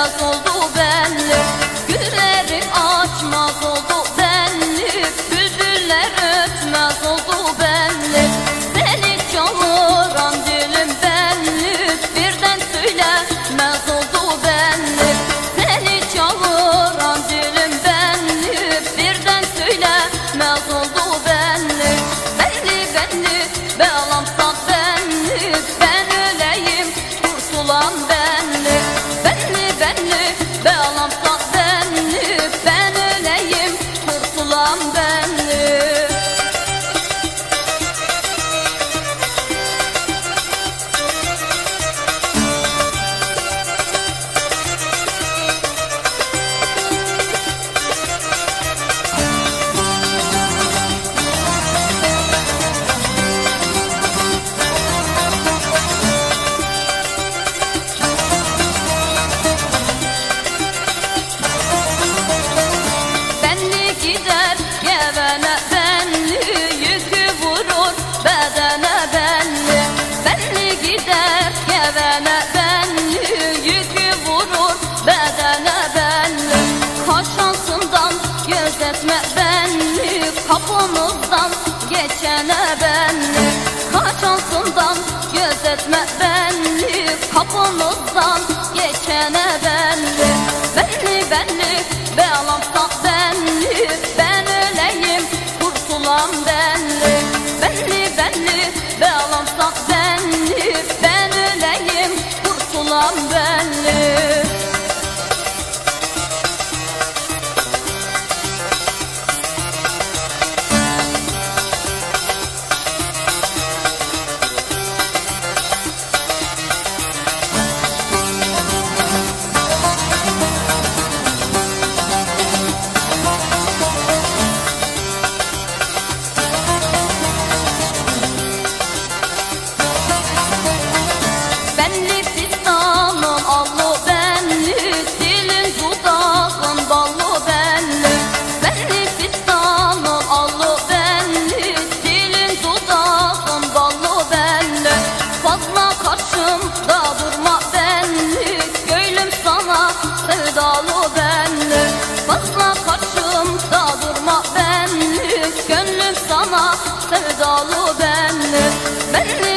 Deus nos geçene beni Kaç altından gözetme beni kapımızdan geçene beni Beni beni belamsa beni ben öleyim kurtulam beni Beni beni belamsa beni Benli fistanın allı benli Dilin dudağın ballı benli. Benli fistanın allı benli Dilin dudağın ballı benli. Fazla karşımda durma benli Göylüm sana sevdalı benli. Fazla karşımda durma benli Gönlüm sana sevdalı benli